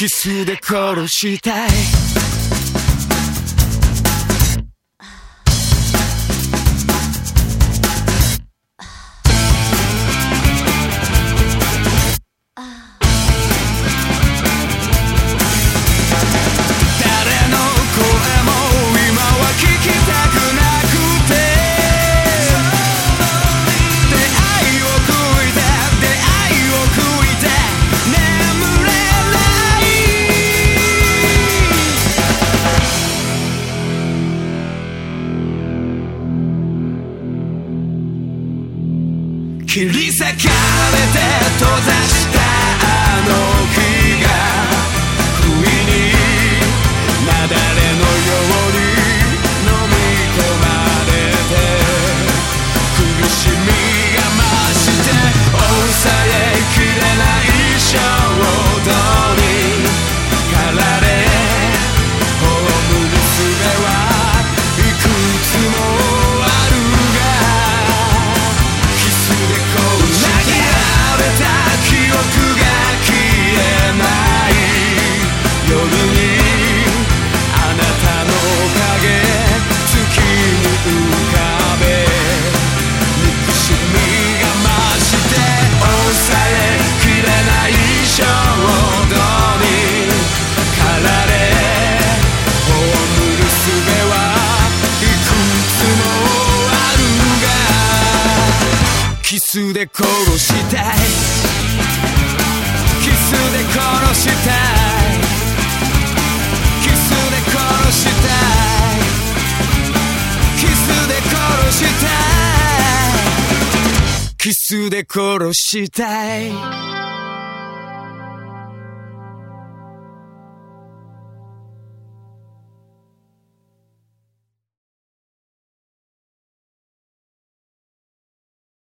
キスで殺したい。切り裂かれて閉ざしスで殺したい。キスで殺したい。キスで殺したい。キスで殺したい。キスで殺したい。